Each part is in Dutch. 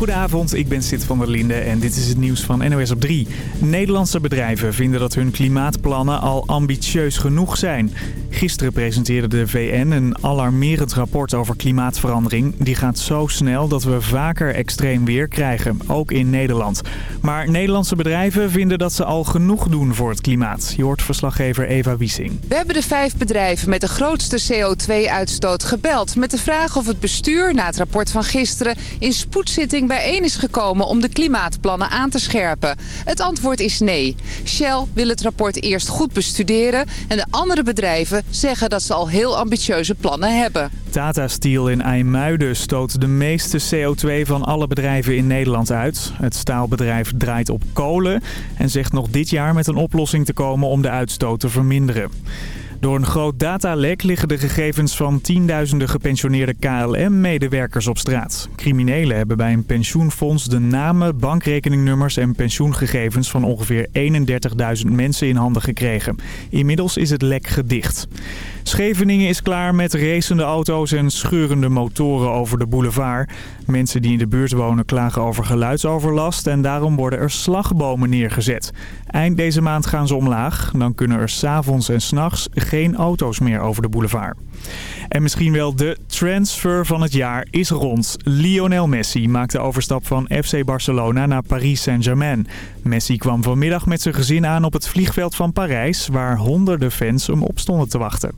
Goedenavond, ik ben Sid van der Linde en dit is het nieuws van NOS op 3. Nederlandse bedrijven vinden dat hun klimaatplannen al ambitieus genoeg zijn. Gisteren presenteerde de VN een alarmerend rapport over klimaatverandering. Die gaat zo snel dat we vaker extreem weer krijgen, ook in Nederland. Maar Nederlandse bedrijven vinden dat ze al genoeg doen voor het klimaat. Je hoort verslaggever Eva Wiesing. We hebben de vijf bedrijven met de grootste CO2-uitstoot gebeld... met de vraag of het bestuur na het rapport van gisteren in spoedzitting bijeen is gekomen om de klimaatplannen aan te scherpen. Het antwoord is nee. Shell wil het rapport eerst goed bestuderen en de andere bedrijven zeggen dat ze al heel ambitieuze plannen hebben. Tata Steel in IJmuiden stoot de meeste CO2 van alle bedrijven in Nederland uit. Het staalbedrijf draait op kolen en zegt nog dit jaar met een oplossing te komen om de uitstoot te verminderen. Door een groot datalek liggen de gegevens van tienduizenden gepensioneerde KLM-medewerkers op straat. Criminelen hebben bij een pensioenfonds de namen, bankrekeningnummers en pensioengegevens van ongeveer 31.000 mensen in handen gekregen. Inmiddels is het lek gedicht. Scheveningen is klaar met racende auto's en scheurende motoren over de boulevard. Mensen die in de buurt wonen klagen over geluidsoverlast en daarom worden er slagbomen neergezet. Eind deze maand gaan ze omlaag. Dan kunnen er s'avonds en s'nachts geen auto's meer over de boulevard. En misschien wel de transfer van het jaar is rond. Lionel Messi maakt de overstap van FC Barcelona naar Paris Saint-Germain. Messi kwam vanmiddag met zijn gezin aan op het vliegveld van Parijs... waar honderden fans hem op stonden te wachten.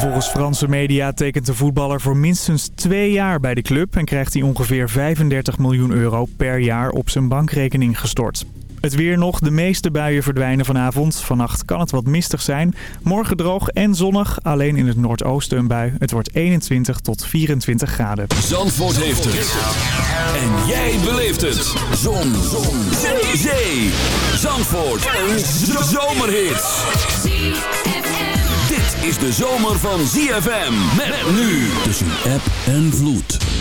Volgens Franse media tekent de voetballer voor minstens twee jaar bij de club... en krijgt hij ongeveer 35 miljoen euro per jaar op zijn bankrekening gestort. Het weer nog. De meeste buien verdwijnen vanavond. Vannacht kan het wat mistig zijn. Morgen droog en zonnig. Alleen in het noordoosten een bui. Het wordt 21 tot 24 graden. Zandvoort heeft het. En jij beleeft het. Zon. Zon. Zee. Zandvoort. Een zomerhit. Is de zomer van ZFM. Met nu tussen app en vloed.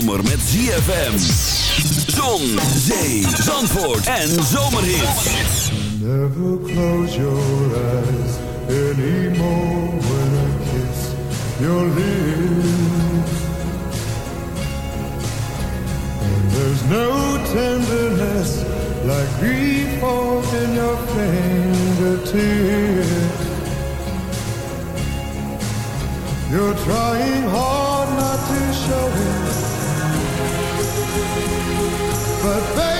ZFM. Zon, zee, zandvoort en zomerhit. Never close your eyes anymore when I kiss your lips. And there's no tenderness like grief in your fingertips. You're trying hard not to show it. But baby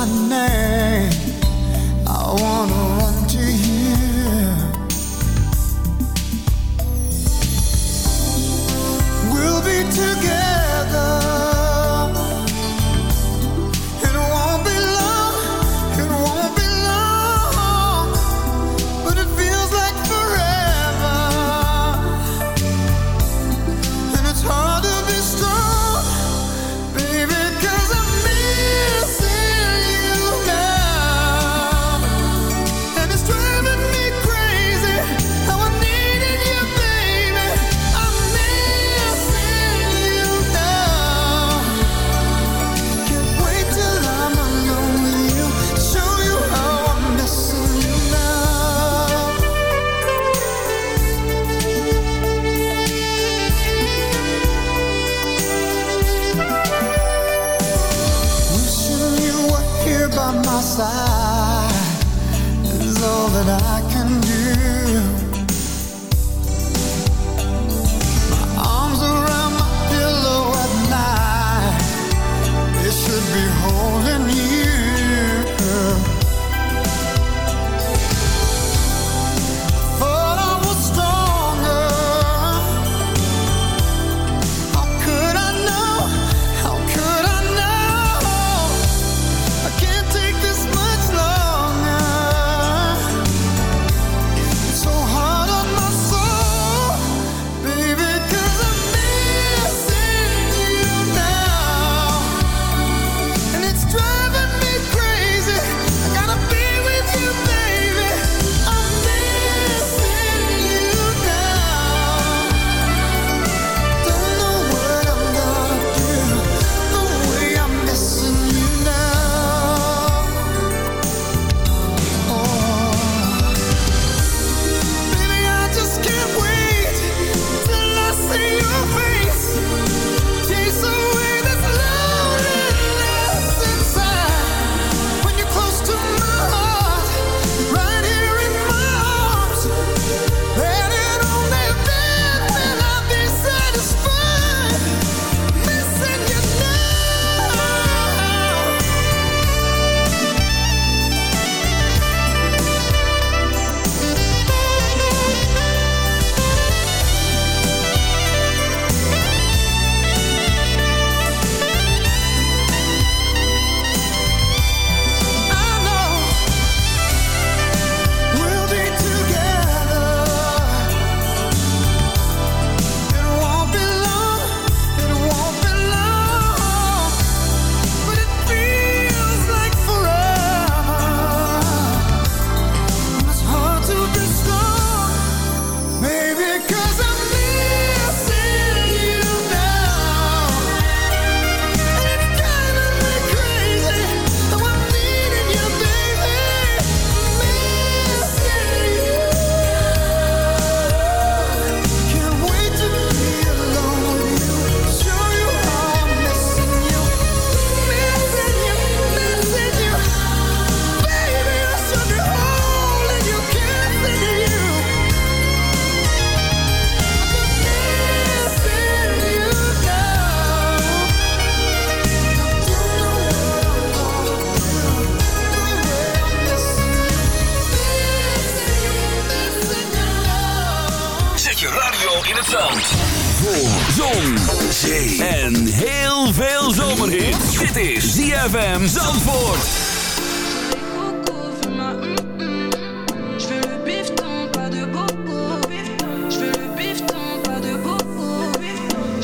partner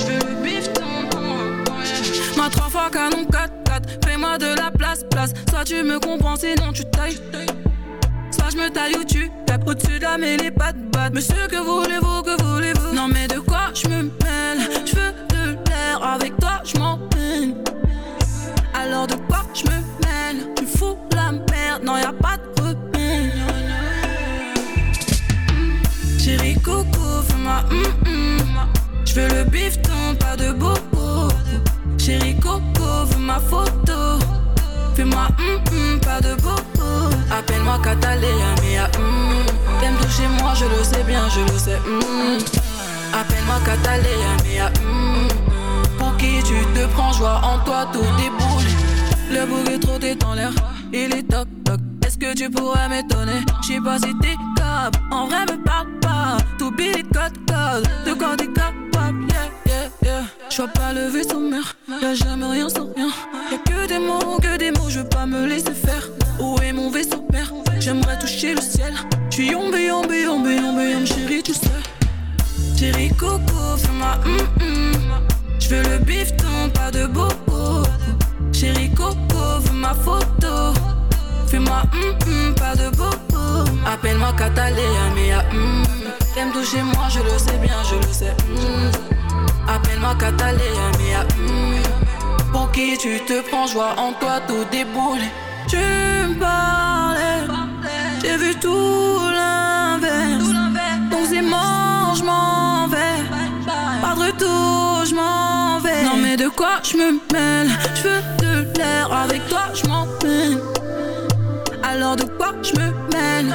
veux le bifton. Ma trois fois canon 4-4. Fais-moi de la place, place. Soit tu me comprends, sinon tu tailles. Soit je me taille ou tu tapes au-dessus de la mêlée, pas de. Monsieur, que voulez-vous, que Le bifton, pas de bobo Chérie coco, veux ma photo. Fais-moi hum hum, pas de bobo Appelle-moi Catalina, mia hum T'aimes toucher moi, je le sais bien, je le sais hum Appelle-moi Catalina, mia hum Pour qui tu te prends, joie en toi, tout déboule. Le bouc est trop dans l'air, il est toc toc Est-ce que tu pourrais m'étonner? Je sais pas si t'es capable, en vrai me parle pas T'oublies les codes codes, de quoi t'es capable Yeah, yeah, yeah. Je vois pas le vaisseau mère, y'a jamais rien sans rien. Y'a que des mots, que des mots, je veux pas me laisser faire. Où est mon vaisseau père? J'aimerais toucher le ciel. J'suis yombe, yombe, yombe, yombe, yombe, chérie, tu sais. Chérie coco, fais-moi hum hum. Je veux le bifton, pas de bobo Chérie coco, veux ma photo. Fais-moi hum hum, pas de bobo Appelle-moi Catalina, mais hum T'aimes toucher moi, je le sais bien, je le sais hum. Appelle-moi Catalina, mais hum Pour qui tu te prends, joie en toi, tout déboule Tu me parlais J'ai vu tout l'inverse. Donc c'est mort, je m'en vais. Pas de retour, je m'en vais. Non mais de quoi je me mêle? Je veux de l'air avec toi, je m'en peine Alors de quoi je me mêle?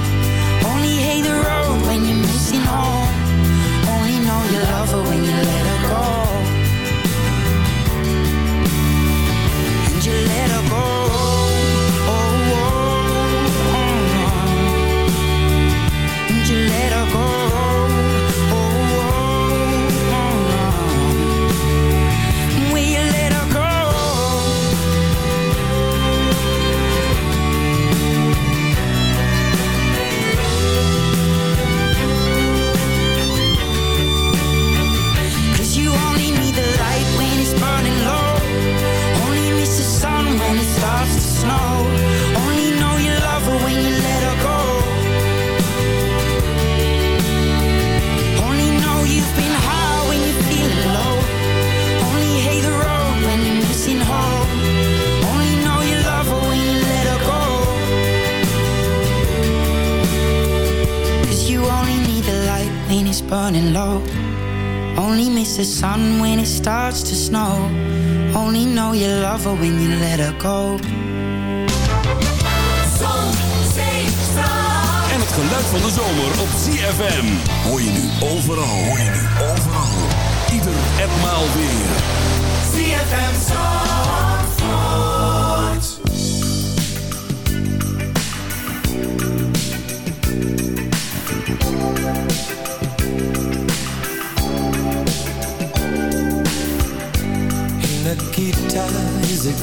burning low Only miss the sun when it starts to snow Only know you love her when you let her go En het geluid van de zomer op ZFM. Hoor je nu overal. Hoor je nu overal. Ieder etmaal weer. ZFM Zandvoort. glow.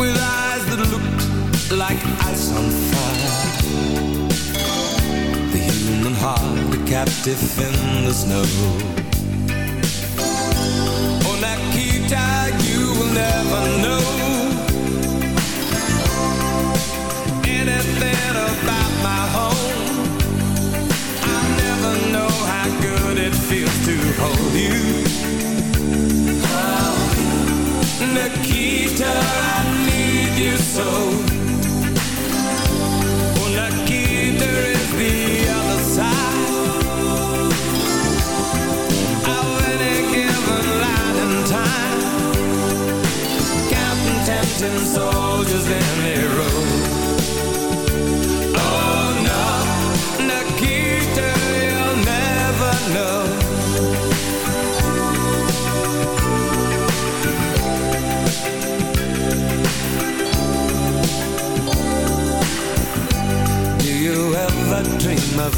With eyes that looked like ice on fire. The human heart, a captive in the snow. Oh, Nikita, you will never know anything about my home. I never know how good it feels to hold you. Oh, Nikita, I you so. Oh, Nikita is the other side of any given light and time. Counting ten tin soldiers in a row.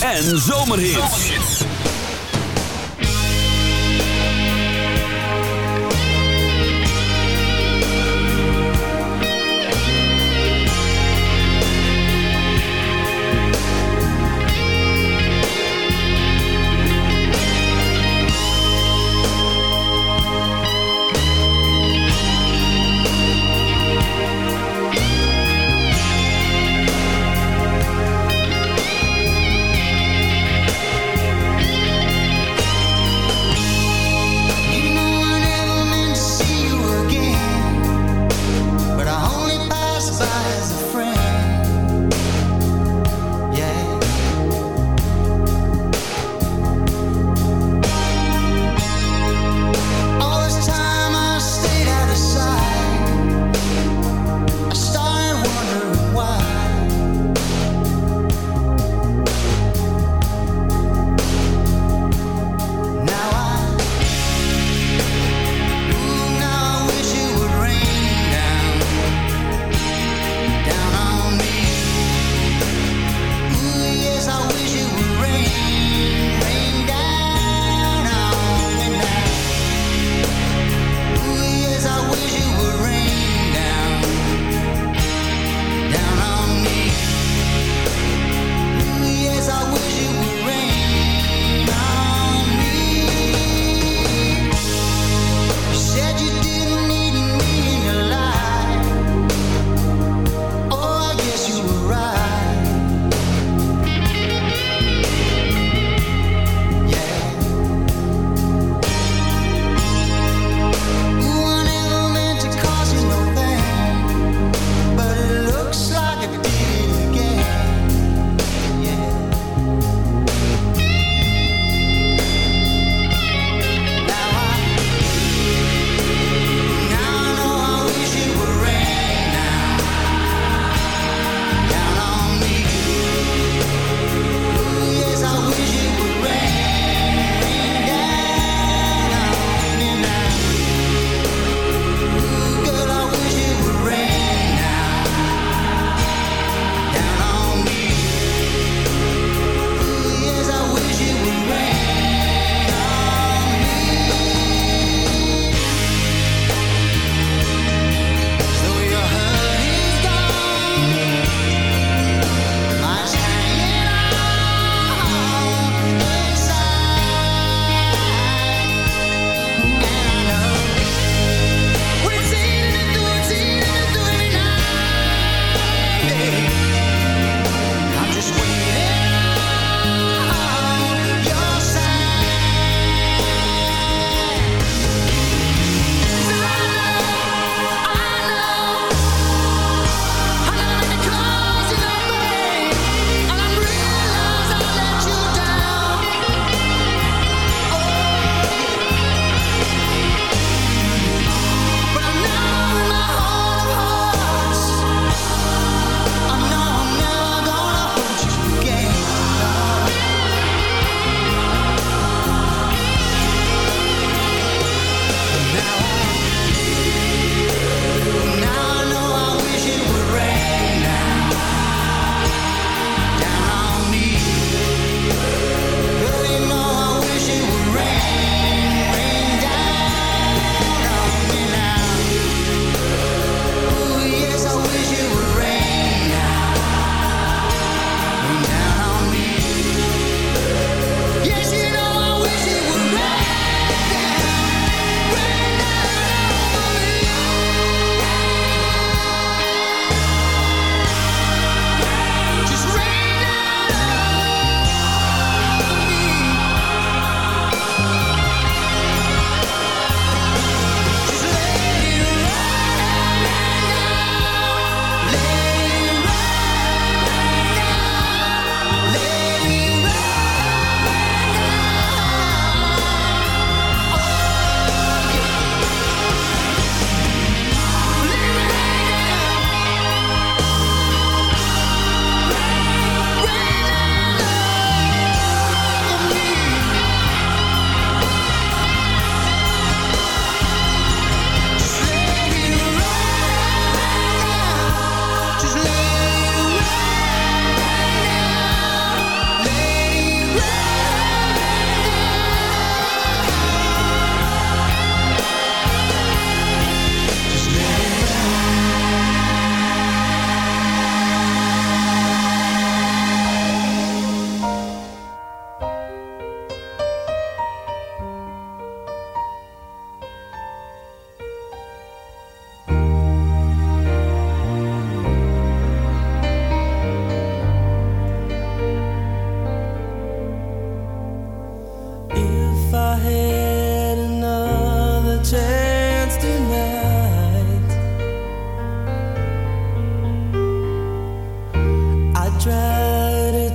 en zomerhit.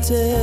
protected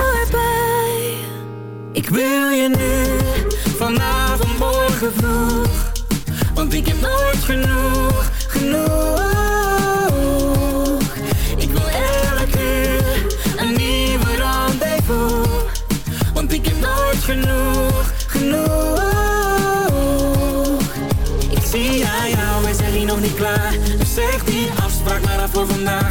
Wil je nu, vanavond, morgen vroeg. Want ik heb nooit genoeg, genoeg. Ik wil elke uur een nieuwe rendezvous. Want ik heb nooit genoeg, genoeg. Ik zie aan jou, we zijn hier nog niet klaar. Dus zeg die afspraak maar af voor vandaag.